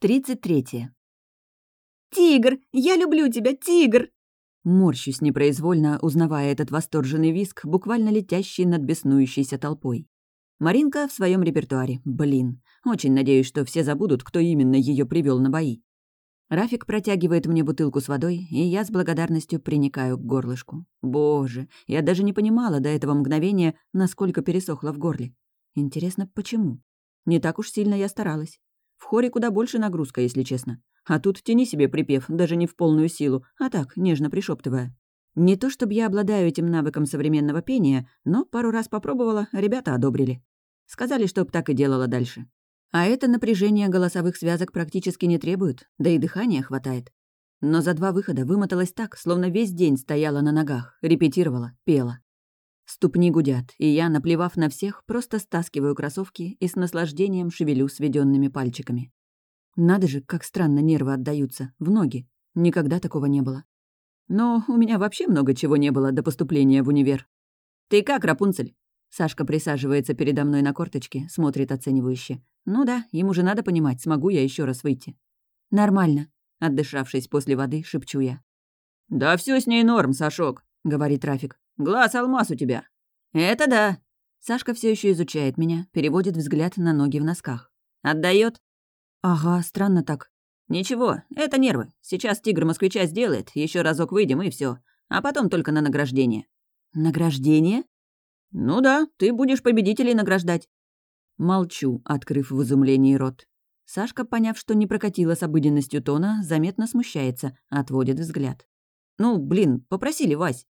33. «Тигр! Я люблю тебя, тигр!» Морщусь непроизвольно, узнавая этот восторженный виск, буквально летящий над беснующейся толпой. Маринка в своем репертуаре. Блин. Очень надеюсь, что все забудут, кто именно ее привел на бои. Рафик протягивает мне бутылку с водой, и я с благодарностью приникаю к горлышку. Боже, я даже не понимала до этого мгновения, насколько пересохло в горле. Интересно, почему? Не так уж сильно я старалась. В хоре куда больше нагрузка, если честно. А тут тяни себе припев, даже не в полную силу, а так, нежно пришептывая. Не то чтобы я обладаю этим навыком современного пения, но пару раз попробовала, ребята одобрили. Сказали, чтоб так и делала дальше. А это напряжение голосовых связок практически не требует, да и дыхания хватает. Но за два выхода вымоталась так, словно весь день стояла на ногах, репетировала, пела. Ступни гудят, и я, наплевав на всех, просто стаскиваю кроссовки и с наслаждением шевелю сведенными пальчиками. Надо же, как странно нервы отдаются, в ноги. Никогда такого не было. Но у меня вообще много чего не было до поступления в универ. «Ты как, Рапунцель?» Сашка присаживается передо мной на корточке, смотрит оценивающе. «Ну да, ему же надо понимать, смогу я еще раз выйти». «Нормально», — отдышавшись после воды, шепчу я. «Да все с ней норм, Сашок», — говорит Рафик. Глаз алмаз у тебя». «Это да». Сашка все еще изучает меня, переводит взгляд на ноги в носках. Отдает? «Ага, странно так». «Ничего, это нервы. Сейчас тигр москвича сделает, еще разок выйдем и все, А потом только на награждение». «Награждение?» «Ну да, ты будешь победителей награждать». Молчу, открыв в изумлении рот. Сашка, поняв, что не прокатила с обыденностью тона, заметно смущается, отводит взгляд. «Ну, блин, попросили, Вась».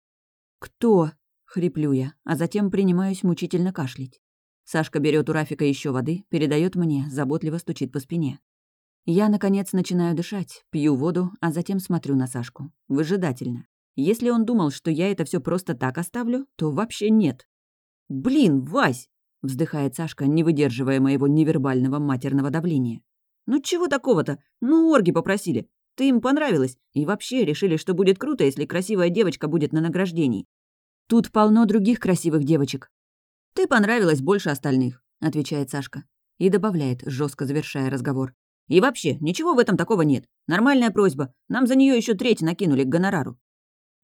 «Кто?» — хриплю я, а затем принимаюсь мучительно кашлять. Сашка берет у Рафика еще воды, передает мне, заботливо стучит по спине. Я, наконец, начинаю дышать, пью воду, а затем смотрю на Сашку. Выжидательно. Если он думал, что я это все просто так оставлю, то вообще нет. «Блин, Вась!» — вздыхает Сашка, не выдерживая моего невербального матерного давления. «Ну чего такого-то? Ну, орги попросили. Ты им понравилась. И вообще решили, что будет круто, если красивая девочка будет на награждении. Тут полно других красивых девочек. Ты понравилась больше остальных, отвечает Сашка. И добавляет, жестко завершая разговор. И вообще, ничего в этом такого нет. Нормальная просьба. Нам за нее еще треть накинули к гонорару.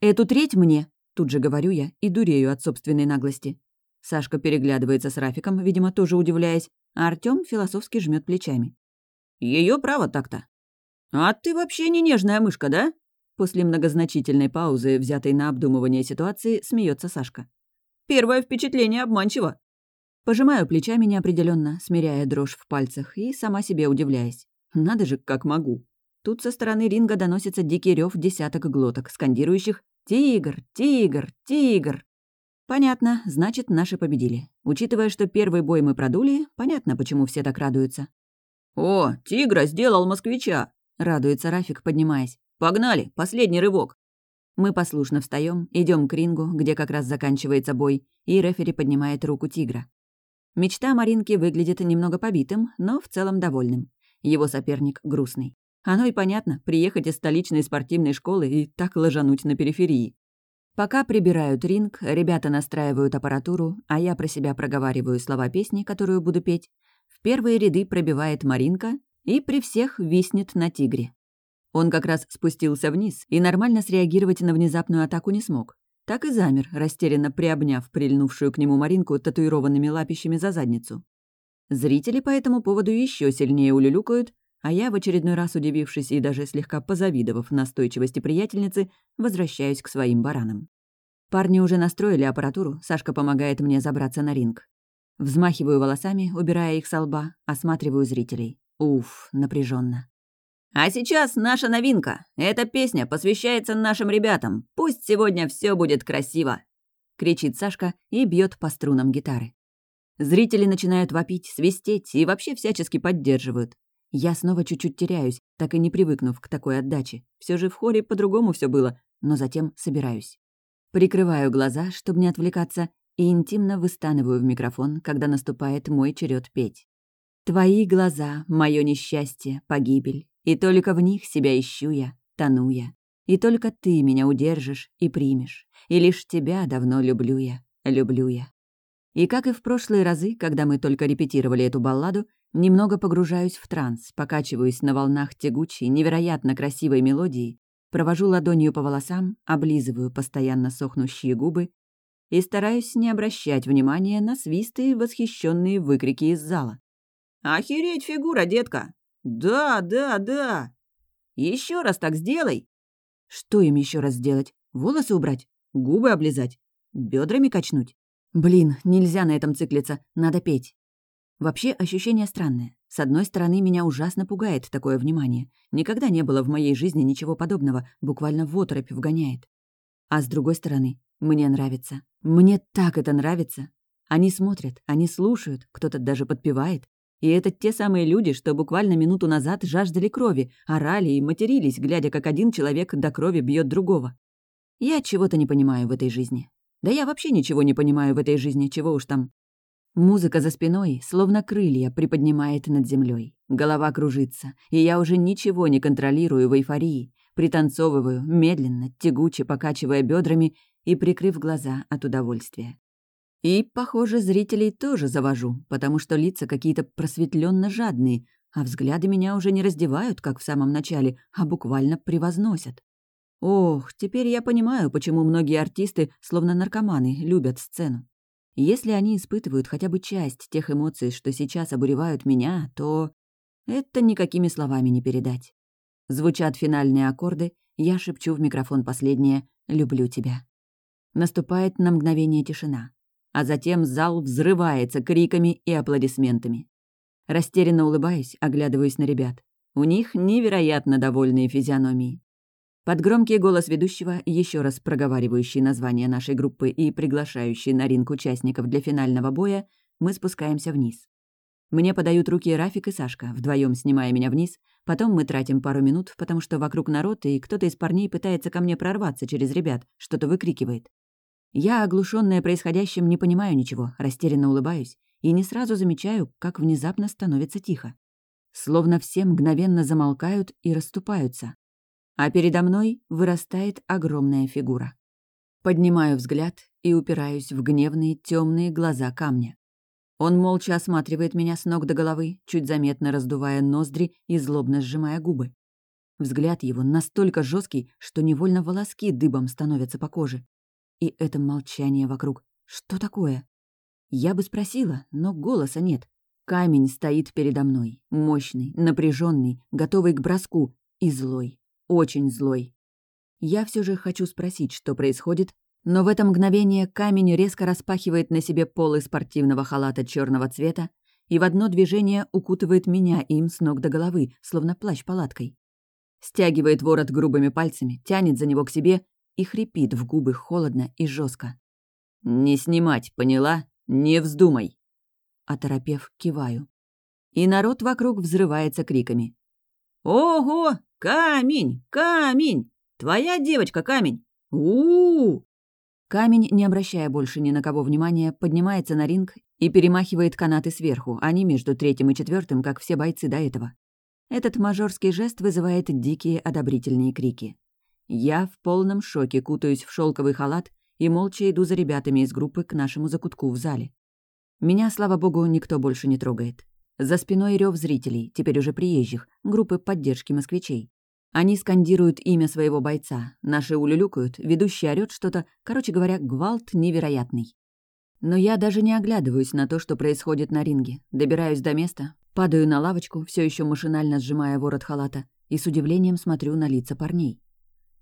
Эту треть мне, тут же говорю я и дурею от собственной наглости. Сашка переглядывается с Рафиком, видимо, тоже удивляясь, а Артём философски жмет плечами. Ее право так-то. «А ты вообще не нежная мышка, да?» После многозначительной паузы, взятой на обдумывание ситуации, смеется Сашка. «Первое впечатление обманчиво». Пожимаю плечами неопределенно, смиряя дрожь в пальцах и сама себе удивляясь. Надо же, как могу. Тут со стороны ринга доносится дикий рев десяток глоток, скандирующих «Тигр! Тигр! Тигр!». Понятно, значит, наши победили. Учитывая, что первый бой мы продули, понятно, почему все так радуются. «О, тигра сделал москвича!» — радуется Рафик, поднимаясь. «Погнали! Последний рывок!» Мы послушно встаем, идем к рингу, где как раз заканчивается бой, и рефери поднимает руку тигра. Мечта Маринки выглядит немного побитым, но в целом довольным. Его соперник грустный. Оно и понятно, приехать из столичной спортивной школы и так ложануть на периферии. Пока прибирают ринг, ребята настраивают аппаратуру, а я про себя проговариваю слова песни, которую буду петь. В первые ряды пробивает Маринка, и при всех виснет на тигре. Он как раз спустился вниз и нормально среагировать на внезапную атаку не смог. Так и замер, растерянно приобняв прильнувшую к нему Маринку татуированными лапищами за задницу. Зрители по этому поводу еще сильнее улюлюкают, а я, в очередной раз удивившись и даже слегка позавидовав настойчивости приятельницы, возвращаюсь к своим баранам. Парни уже настроили аппаратуру, Сашка помогает мне забраться на ринг. Взмахиваю волосами, убирая их со лба, осматриваю зрителей. Уф, напряженно. А сейчас наша новинка. Эта песня посвящается нашим ребятам. Пусть сегодня все будет красиво. Кричит Сашка и бьет по струнам гитары. Зрители начинают вопить, свистеть и вообще всячески поддерживают. Я снова чуть-чуть теряюсь, так и не привыкнув к такой отдаче. Все же в хоре по-другому все было, но затем собираюсь. Прикрываю глаза, чтобы не отвлекаться, и интимно выстанываю в микрофон, когда наступает мой черед петь. Твои глаза — мое несчастье, погибель, и только в них себя ищу я, тону я. И только ты меня удержишь и примешь, и лишь тебя давно люблю я, люблю я. И как и в прошлые разы, когда мы только репетировали эту балладу, немного погружаюсь в транс, покачиваюсь на волнах тягучей, невероятно красивой мелодии, провожу ладонью по волосам, облизываю постоянно сохнущие губы и стараюсь не обращать внимания на свисты и восхищенные выкрики из зала. «Охереть фигура, детка! Да, да, да! Еще раз так сделай!» Что им еще раз сделать? Волосы убрать? Губы облизать? Бедрами качнуть? Блин, нельзя на этом циклиться, надо петь. Вообще, ощущение странное. С одной стороны, меня ужасно пугает такое внимание. Никогда не было в моей жизни ничего подобного, буквально в оторопь вгоняет. А с другой стороны, мне нравится. Мне так это нравится. Они смотрят, они слушают, кто-то даже подпевает. И это те самые люди, что буквально минуту назад жаждали крови, орали и матерились, глядя, как один человек до крови бьет другого. Я чего-то не понимаю в этой жизни. Да я вообще ничего не понимаю в этой жизни, чего уж там. Музыка за спиной, словно крылья, приподнимает над землей. Голова кружится, и я уже ничего не контролирую в эйфории. Пританцовываю, медленно, тягуче покачивая бедрами и прикрыв глаза от удовольствия. И, похоже, зрителей тоже завожу, потому что лица какие-то просветленно жадные, а взгляды меня уже не раздевают, как в самом начале, а буквально превозносят. Ох, теперь я понимаю, почему многие артисты, словно наркоманы, любят сцену. Если они испытывают хотя бы часть тех эмоций, что сейчас обуревают меня, то это никакими словами не передать. Звучат финальные аккорды, я шепчу в микрофон последнее «люблю тебя». Наступает на мгновение тишина, а затем зал взрывается криками и аплодисментами. Растерянно улыбаюсь, оглядываюсь на ребят. У них невероятно довольные физиономии. Под громкий голос ведущего, еще раз проговаривающий название нашей группы и приглашающий на ринг участников для финального боя, мы спускаемся вниз. Мне подают руки Рафик и Сашка, вдвоем снимая меня вниз. Потом мы тратим пару минут, потому что вокруг народ, и кто-то из парней пытается ко мне прорваться через ребят, что-то выкрикивает. Я, оглушенная происходящим, не понимаю ничего, растерянно улыбаюсь и не сразу замечаю, как внезапно становится тихо. Словно все мгновенно замолкают и расступаются а передо мной вырастает огромная фигура. Поднимаю взгляд и упираюсь в гневные темные глаза камня. Он молча осматривает меня с ног до головы, чуть заметно раздувая ноздри и злобно сжимая губы. Взгляд его настолько жесткий, что невольно волоски дыбом становятся по коже. И это молчание вокруг. Что такое? Я бы спросила, но голоса нет. Камень стоит передо мной, мощный, напряженный, готовый к броску и злой, очень злой. Я все же хочу спросить, что происходит, но в это мгновение камень резко распахивает на себе полы спортивного халата черного цвета и в одно движение укутывает меня им с ног до головы, словно плащ-палаткой. Стягивает ворот грубыми пальцами, тянет за него к себе и хрипит в губы холодно и жестко. «Не снимать, поняла? Не вздумай!» Оторопев, киваю. И народ вокруг взрывается криками. «Ого! Камень! Камень! Твоя девочка камень! у у, -у! Камень, не обращая больше ни на кого внимания, поднимается на ринг и перемахивает канаты сверху, а не между третьим и четвертым, как все бойцы до этого. Этот мажорский жест вызывает дикие одобрительные крики. Я в полном шоке кутаюсь в шелковый халат и молча иду за ребятами из группы к нашему закутку в зале. Меня, слава богу, никто больше не трогает. За спиной рев зрителей, теперь уже приезжих, группы поддержки москвичей. Они скандируют имя своего бойца, наши улюлюкают, ведущий орёт что-то, короче говоря, гвалт невероятный. Но я даже не оглядываюсь на то, что происходит на ринге. Добираюсь до места, падаю на лавочку, все еще машинально сжимая ворот халата, и с удивлением смотрю на лица парней.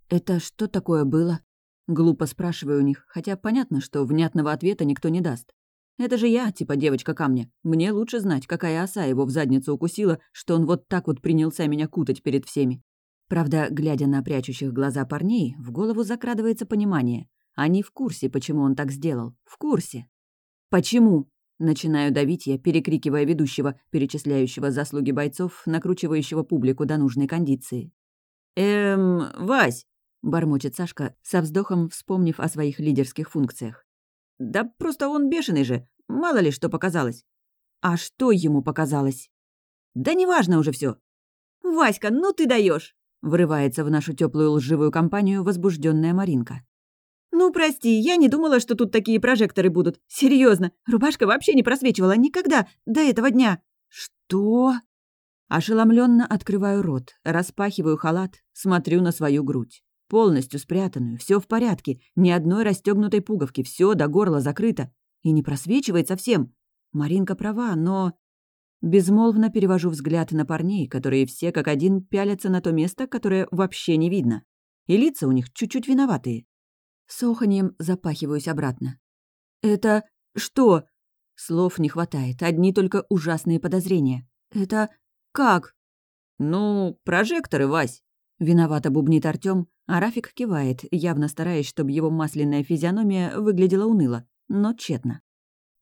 «Это что такое было?» Глупо спрашиваю у них, хотя понятно, что внятного ответа никто не даст. Это же я, типа девочка камня. Мне лучше знать, какая оса его в задницу укусила, что он вот так вот принялся меня кутать перед всеми. Правда, глядя на прячущих глаза парней, в голову закрадывается понимание. Они в курсе, почему он так сделал. В курсе. «Почему?» Начинаю давить я, перекрикивая ведущего, перечисляющего заслуги бойцов, накручивающего публику до нужной кондиции. «Эм, Вась!» — бормочет Сашка, со вздохом вспомнив о своих лидерских функциях. «Да просто он бешеный же. Мало ли что показалось». «А что ему показалось?» «Да неважно уже все. «Васька, ну ты даешь! врывается в нашу теплую лживую компанию возбужденная Маринка. «Ну, прости, я не думала, что тут такие прожекторы будут. Серьезно, рубашка вообще не просвечивала никогда до этого дня». «Что?» Ошеломленно открываю рот, распахиваю халат, смотрю на свою грудь. Полностью спрятанную, все в порядке, ни одной расстегнутой пуговки, все до горла закрыто. И не просвечивает совсем. Маринка права, но... Безмолвно перевожу взгляд на парней, которые все как один пялятся на то место, которое вообще не видно. И лица у них чуть-чуть виноватые. С оханьем запахиваюсь обратно. «Это... что?» Слов не хватает, одни только ужасные подозрения. «Это... как?» «Ну, прожекторы, Вась!» Виновато бубнит Артём, а Рафик кивает, явно стараясь, чтобы его масляная физиономия выглядела уныло, но тщетно.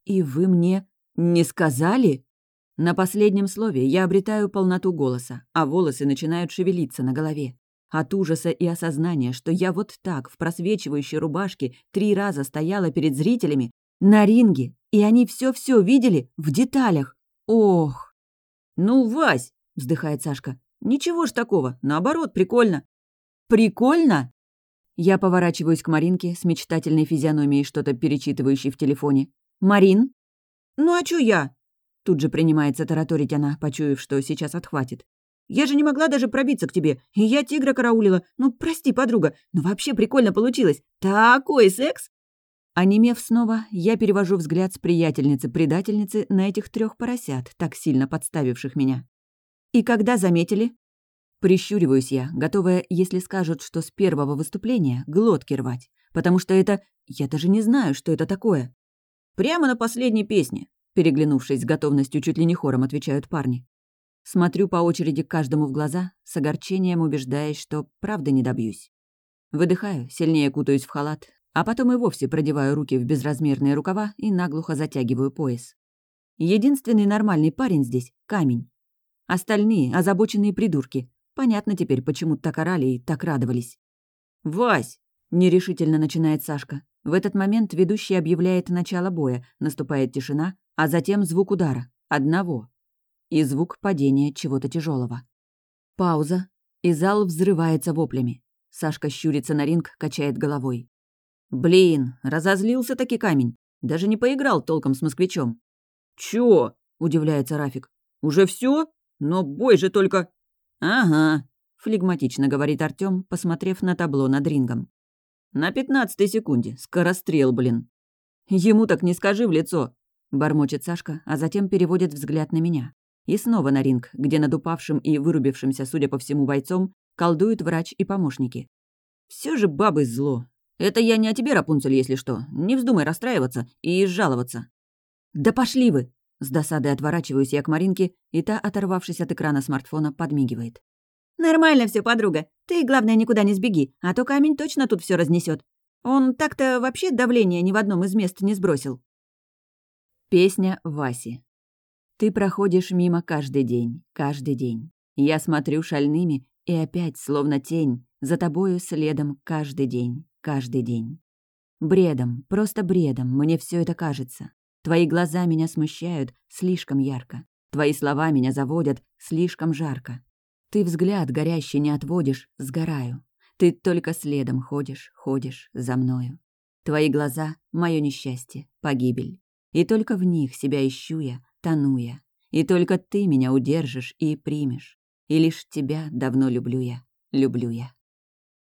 «И вы мне не сказали?» На последнем слове я обретаю полноту голоса, а волосы начинают шевелиться на голове. От ужаса и осознания, что я вот так в просвечивающей рубашке три раза стояла перед зрителями на ринге, и они все-все видели в деталях. Ох! «Ну, Вась!» — вздыхает Сашка. «Ничего ж такого, наоборот, прикольно». «Прикольно?» Я поворачиваюсь к Маринке с мечтательной физиономией, что-то перечитывающей в телефоне. «Марин?» «Ну а чё я?» Тут же принимается тараторить она, почуяв, что сейчас отхватит. Я же не могла даже пробиться к тебе, и я тигра караулила. Ну, прости, подруга, но вообще прикольно получилось. Такой секс!» Онемев снова, я перевожу взгляд с приятельницы-предательницы на этих трех поросят, так сильно подставивших меня. «И когда заметили?» Прищуриваюсь я, готовая, если скажут, что с первого выступления, глотки рвать. Потому что это... Я даже не знаю, что это такое. «Прямо на последней песне», переглянувшись с готовностью чуть ли не хором, отвечают парни. Смотрю по очереди каждому в глаза, с огорчением убеждаясь, что правда не добьюсь. Выдыхаю, сильнее кутаюсь в халат, а потом и вовсе продеваю руки в безразмерные рукава и наглухо затягиваю пояс. Единственный нормальный парень здесь — камень. Остальные — озабоченные придурки. Понятно теперь, почему так орали и так радовались. «Вась!» — нерешительно начинает Сашка. В этот момент ведущий объявляет начало боя, наступает тишина, а затем звук удара. Одного и звук падения чего-то тяжелого. Пауза, и зал взрывается воплями. Сашка щурится на ринг, качает головой. «Блин, разозлился таки камень. Даже не поиграл толком с москвичом». «Чё?» — удивляется Рафик. «Уже все? Но бой же только...» «Ага», — флегматично говорит Артём, посмотрев на табло над рингом. «На пятнадцатой секунде. Скорострел, блин». «Ему так не скажи в лицо», — бормочет Сашка, а затем переводит взгляд на меня. И снова на ринг, где над упавшим и вырубившимся, судя по всему, бойцом, колдуют врач и помощники. Все же бабы зло. Это я не о тебе, Рапунцель, если что. Не вздумай расстраиваться и жаловаться. Да пошли вы! С досадой отворачиваюсь я к Маринке, и та, оторвавшись от экрана смартфона, подмигивает. «Нормально все, подруга. Ты, главное, никуда не сбеги, а то камень точно тут все разнесет. Он так-то вообще давление ни в одном из мест не сбросил». Песня Васи. Ты проходишь мимо каждый день, каждый день. Я смотрю шальными, и опять, словно тень, за тобою следом каждый день, каждый день. Бредом, просто бредом, мне все это кажется. Твои глаза меня смущают слишком ярко. Твои слова меня заводят слишком жарко. Ты взгляд горящий не отводишь, сгораю. Ты только следом ходишь, ходишь за мною. Твои глаза — мое несчастье, погибель. И только в них себя ищу я, тону я. И только ты меня удержишь и примешь. И лишь тебя давно люблю я, люблю я.